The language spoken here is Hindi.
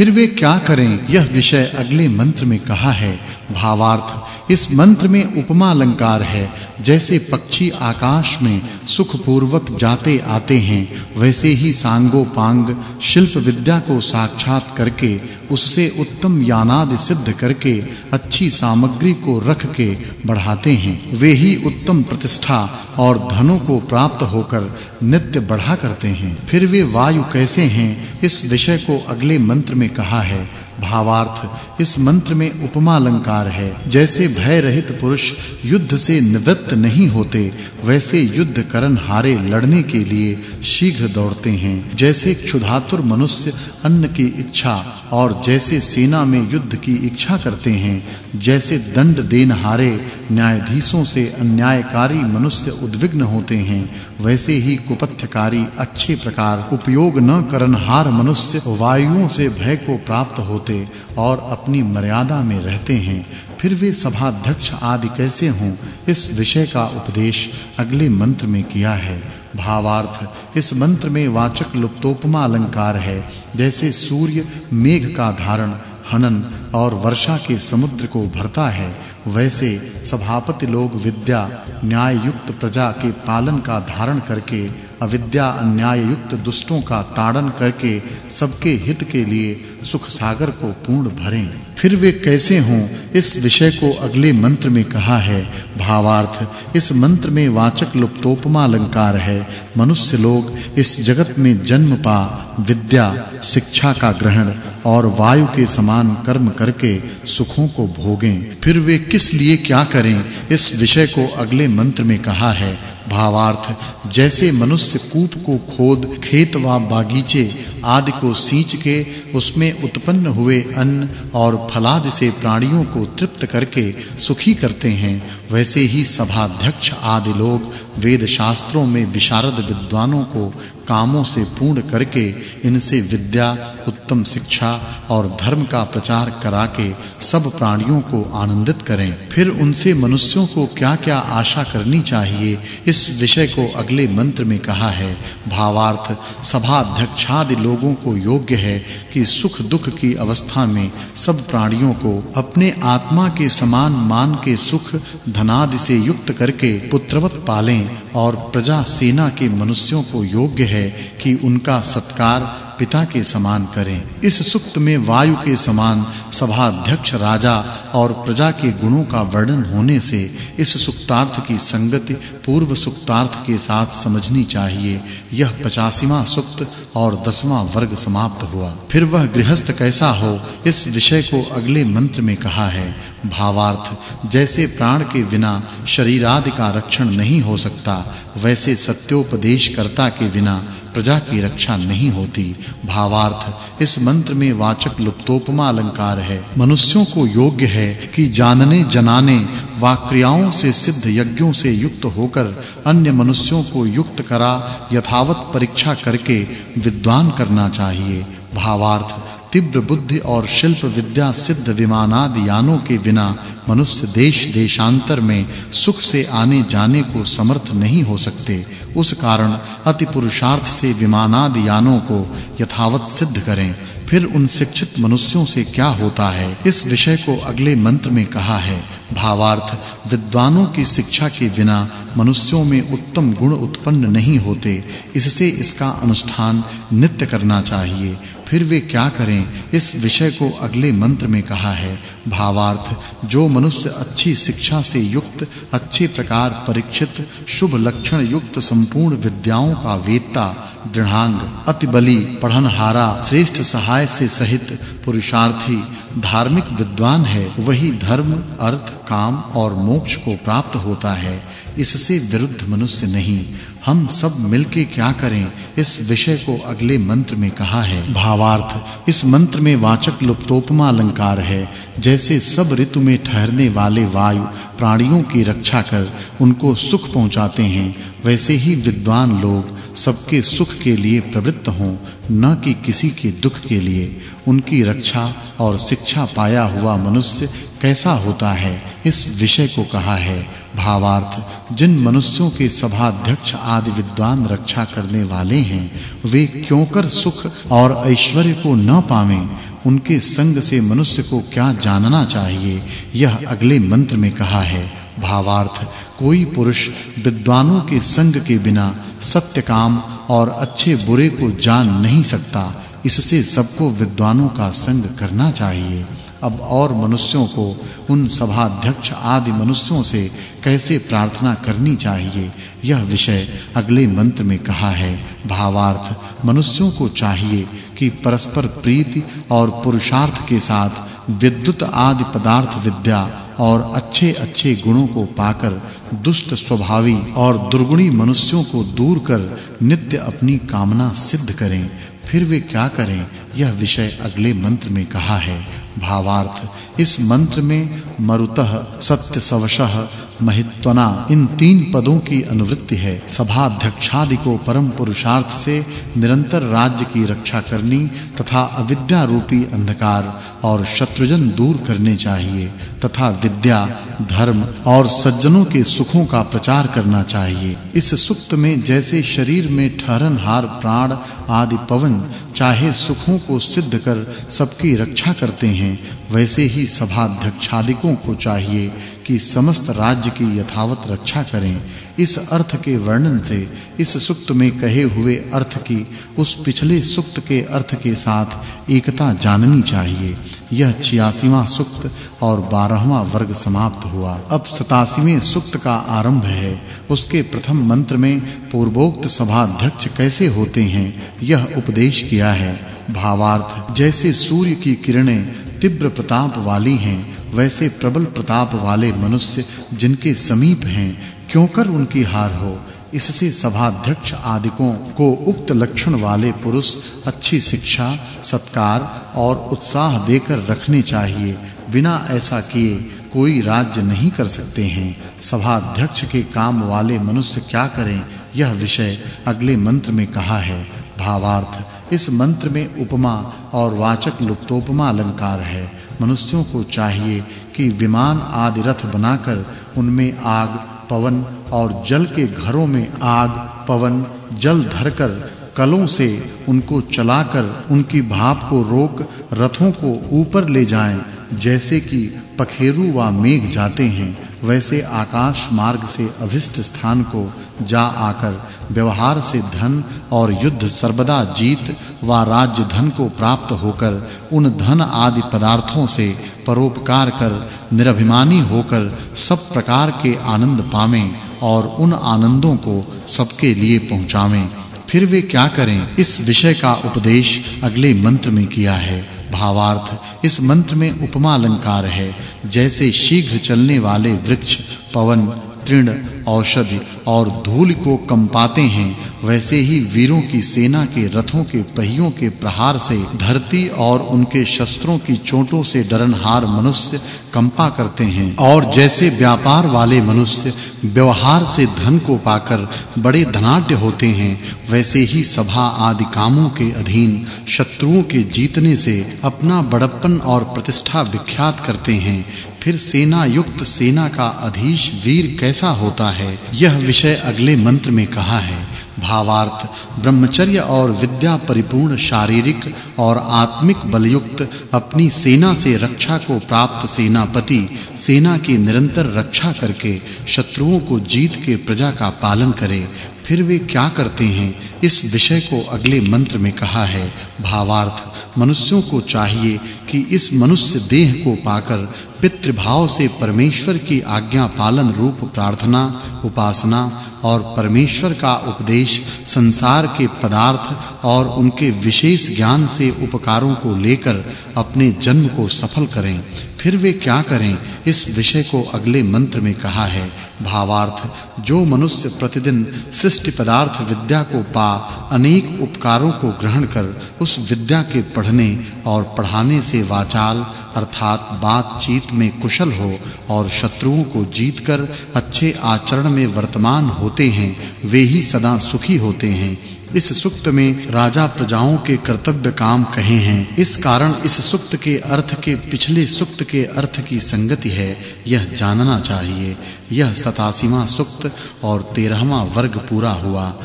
फिर वे क्या करें? यह विषय अगले मंत्र में कहा है। भावार्थ, इस मंत्र में उपमा अलंकार है। जैसे पक्षी आकाश में सुख पूर्वक जाते आते हैं, वैसे ही सांगोपांग शिल्प विद्या को साक्षात करके उससे उत्तम यानादि सिद्ध करके, अच्छी सामग्री को रख के बढ़ाते हैं। वे ही उत्तम प्रतिष्ठा और धनों को प्राप्त होकर नित्य बढ़ा करते हैं। फिर वे वायु कैसे हैं, इस विषय को अगले मंत्र में कहा है। भावार्थ, इस मंत्र में उपमा अलंकार है। जैसे भय रहित पुरुष युद्ध से निवृत्त नहीं होते, वैसे युद्ध करण हारे लड़ने के लिए शीघ्र दौड़ते हैं। जैसे क्षुधातुर मनुष्य अन्न की इच्छा और जैसे सेना में युद्ध की इच्छा करते हैं, जैसे दंड देन हारे न्यायाधीशों से अन्यायकारी मनुष्य उद्विग्न होते हैं, वैसे ही कुपथ्यकारी अच्छे प्रकार उपयोग न करन हार मनुष्य वायुओं से भय को प्राप्त होते और अपनी मर्यादा में रहते हैं। फिर वे सभाध्यक्ष आदि कैसे हों, इस विषय का उपदेश अगले मंत्र में किया है। भावार्थ। इस मंत्र में वाचक् लुप्तोपमा अलंकार है, जैसे सूर्य मेघ का धारण, हनन और वर्षा के समुद्र को भरता है, वैसे सभापति लोग विद्या न्याय युक्त प्रजा के पालन का धारण करके अविद्या अन्याय युक्त दुष्टों का ताड़न करके सबके हित के लिए सुख सागर को पूर्ण भरें। फिर वे कैसे हों, इस विषय को अगले मंत्र में कहा है। भावार्थ, इस मंत्र में वाचक् लुप्तोपमा अलंकार है। मनुष्य लोग इस जगत में जन्म पा, विद्या, शिक्षा का ग्रहण और वायु के समान कर्म करके सुखों को भोगें। फिर वे किस लिए क्या करें, इस विषय को अगले मंत्र में कहा है। भावार्थ, जैसे मनुष्य कूप को खोद, खेत व बागीचे आदि को सींच के उसमें उत्पन्न हुए अन्न और फलाद से प्राणियों को तृप्त करके सुखी करते हैं वैसे ही सभाध्यक्ष आदि लोग वेद शास्त्रों में विशारद विद्वानों को कामों से पूर्ण करके इनसे विद्या, उत्तम शिक्षा और धर्म का प्रचार करा के सब प्राणियों को आनंदित करें। फिर उनसे मनुष्यों को क्या-क्या आशा करनी चाहिए, इस विषय को अगले मंत्र में कहा है। भावार्थ सभा अध्यक्षादि लोगों को योग्य है कि सुख दुख की अवस्था में सब प्राणियों को अपने आत्मा के समान मान के सुख धनादि से युक्त करके पुत्रवत पालें और प्रजा सेना के मनुष्यों को योग्य है कि उनका सत्कार पिता के समान करें। इस सुक्त में वायु के समान सभा अध्यक्ष राजा और प्रजा के गुणों का वर्णन होने से इस सुक्तार्थ की संगति पूर्व सुक्तार्थ के साथ समझनी चाहिए। यह 85वां सुक्त और 10वां वर्ग समाप्त हुआ। फिर वह गृहस्थ कैसा हो, इस विषय को अगले मंत्र में कहा है। भावार्थ, जैसे प्राण के बिना शरीर आदि का रक्षण नहीं हो सकता, वैसे सत्योपदेश कर्ता के बिना प्रजा की रक्षा नहीं होती। भावार्थ, इस मंत्र में वाचक् लुप्तोपमा अलंकार है। मनुष्यों को योग्य है कि जानने, जनाने वा क्रियाओं से सिद्ध यज्ञों से युक्त होकर अन्य मनुष्यों को युक्त करा, यथावत परीक्षा करके विद्वान करना चाहिए। भावार्थ तीव्र बुद्धि और शिल्प विद्या सिद्ध विमानादि यानों के बिना मनुष्य देश देशांतर में सुख से आने जाने को समर्थ नहीं हो सकते। उस कारण अति पुरुषार्थ से विमानादि यानों को यथावत सिद्ध करें। फिर उन शिक्षित मनुष्यों से क्या होता है? इस विषय को अगले मंत्र में कहा है। भावार्थ, विद्वानों की शिक्षा के बिना मनुष्यों में उत्तम गुण उत्पन्न नहीं होते। इससे इसका अनुष्ठान नित्य करना चाहिए। फिर वे क्या करें? इस विषय को अगले मंत्र में कहा है, भावार्थ, जो मनुष्य अच्छी शिक्षा से युक्त, अच्छे प्रकार परीक्षित, शुभ लक्षण युक्त, संपूर्ण विद्याओं का वेत्ता, दृढ़ांग, अति बली, पढ़नहारा, श्रेष्ठ सहाय से सहित पुरुषार्थी, धार्मिक विद्वान है, वही धर्म, अर्थ, काम और मोक्ष को प्राप्त होता है। इससे विरुद्ध मनुष्य नहीं। हम सब मिलके क्या करें? इस विषय को अगले मंत्र में कहा है। भावार्थ, इस मंत्र में वाचक् लुप्तोपमा अलंकार है। जैसे सब ऋतु में ठहरने वाले वायु प्राणियों की रक्षा कर उनको सुख पहुंचाते हैं, वैसे ही विद्वान लोग सबके सुख के लिए प्रवृत्त हों, न कि किसी के दुख के लिए। उनकी रक्षा और शिक्षा पाया हुआ मनुष्य कैसा होता है, इस विषय को कहा है। भावार्थ, जिन मनुष्यों के सभा अध्यक्ष आदि विद्वान रक्षा करने वाले हैं, वे क्यों कर सुख और ऐश्वर्य को न पावें? उनके संग से मनुष्य को क्या जानना चाहिए? यह अगले मंत्र में कहा है। भावार्थ, कोई पुरुष विद्वानों के संग के बिना सत्य काम और अच्छे बुरे को जान नहीं सकता। इससे सबको विद्वानों का संग करना चाहिए। अब और मनुष्यों को उन सभाध्यक्ष आदि मनुष्यों से कैसे प्रार्थना करनी चाहिए? यह विषय अगले मंत्र में कहा है। भावार्थ, मनुष्यों को चाहिए कि परस्पर प्रीति और पुरुषार्थ के साथ विद्युत आदि पदार्थ विद्या और अच्छे-अच्छे गुणों को पाकर दुष्ट स्वभावी और दुर्गुणी मनुष्यों को दूर कर नित्य अपनी कामना सिद्ध करें। फिर वे क्या करें? यह विषय अगले मंत्र में कहा है। भावार्थ। इस मंत्र में मरुतः सत्य सवशः महित्वना, इन तीन पदों की अनुवृत्ति है। सभा अध्यक्षादि को परम पुरुषार्थ से निरंतर राज्य की रक्षा करनी तथा अविद्या रूपी अंधकार और शत्रुजन दूर करने चाहिए तथा विद्या, धर्म और सज्जनों के सुखों का प्रचार करना चाहिए। इस सुक्त में जैसे शरीर में ठहरनहार प्राण आदि पवन चाहे सुखों को सिद्ध कर सबकी रक्षा करते हैं, वैसे ही सभाध्यक्षादिकों को चाहिए कि समस्त राज्य की यथावत रक्षा करें। इस अर्थ के वर्णन से, इस सुक्त में कहे हुए अर्थ की, उस पिछले सुक्त के अर्थ के साथ एकता जाननी चाहिए। यह 86वां सुक्त और 12वां वर्ग समाप्त हुआ। अब 87वें सुक्त का आरंभ है। उसके प्रथम मंत्र में पूर्वोक्त सभाध्यक्ष कैसे होते हैं, यह उपदेश किया है। भावार्थ, जैसे सूर्य की किरणें तीव्र प्रताप वाली हैं, वैसे प्रबल प्रताप वाले मनुष्य जिनके समीप हैं, क्यों कर उनकी हार हो? इससे सभाध्यक्ष आदिकों को उक्त लक्षण वाले पुरुष अच्छी शिक्षा, सत्कार और उत्साह देकर रखने चाहिए। बिना ऐसा किए कोई राज्य नहीं कर सकते हैं। सभाध्यक्ष के काम वाले मनुष्य क्या करें? यह विषय अगले मंत्र में कहा है। भावार्थ, इस मंत्र में उपमा और वाचक् लुप्तोपमा अलंकार है। मनुष्यों को चाहिए कि विमान आदि रथ बनाकर उनमें आग पवन और जल के घरों में आग, पवन, जल धरकर कलों से उनको चलाकर उनकी भाप को रोक रथों को ऊपर ले जाएँ, जैसे कि पखेरु व मेघ जाते हैं, वैसे आकाश मार्ग से अभिष्ट स्थान को जा आकर व्यवहार से धन और युद्ध सर्वदा जीत व राज्य धन को प्राप्त होकर उन धन आदि पदार्थों से परोपकार कर निरभिमानी होकर सब प्रकार के आनंद पावें और उन आनंदों को सबके लिए पहुंचावें। फिर वे क्या करें? इस विषय का उपदेश अगले मंत्र में किया है। भावार्थ, इस मंत्र में उपमा अलंकार है। जैसे शीघ्र चलने वाले वृक्ष, पवन, तृण औषधि और धूल को कंपाते हैं, वैसे ही वीरों की सेना के रथों के पहियों के प्रहार से धरती और उनके शस्त्रों की चोटों से डरनहार मनुष्य कंपा करते हैं। और जैसे व्यापार वाले मनुष्य व्यवहार से धन को पाकर बड़े धनाढ्य होते हैं, वैसे ही सभा आदि कामों के अधीन शत्रुओं के जीतने से अपना बड़प्पन और प्रतिष्ठा विख्यात करते हैं। फिर सेना युक्त सेना का अधीश वीर कैसा होता है। यह विषय अगले मंत्र में कहा है, भावार्थ, ब्रह्मचर्य और विद्या परिपूर्ण शारीरिक और आत्मिक बल युक्त अपनी सेना से रक्षा को प्राप्त सेनापति, सेना की निरंतर रक्षा करके शत्रुओं को जीत के प्रजा का पालन करे। फिर वे क्या करते हैं? इस विषय को अगले मंत्र में कहा है। भावार्थ, मनुष्यों को चाहिए कि इस मनुष्य देह को पाकर पितृभाव से परमेश्वर की आज्ञा पालन रूप प्रार्थना, उपासना और परमेश्वर का उपदेश, संसार के पदार्थ और उनके विशेष ज्ञान से उपकारों को लेकर अपने जन्म को सफल करें। फिर वे क्या करें? इस विषय को अगले मंत्र में कहा है। भावार्थ, जो मनुष्य प्रतिदिन सृष्टि पदार्थ विद्या को पा, अनेक उपकारों को ग्रहण कर, उस विद्या के पढ़ने और पढ़ाने से वाचाल, अर्थात बातचीत में कुशल हो और शत्रुओं को जीतकर अच्छे आचरण में वर्तमान होते हैं, वे ही सदा सुखी होते हैं। इस सुक्त में राजा प्रजाओं के कर्तव्य काम कहे हैं। इस कारण इस सुक्त के अर्थ के पिछले सुक्त के अर्थ की संगति है। यह जानना चाहिए। यह 87वां सुक्त और 13वां वर्ग पूरा हुआ।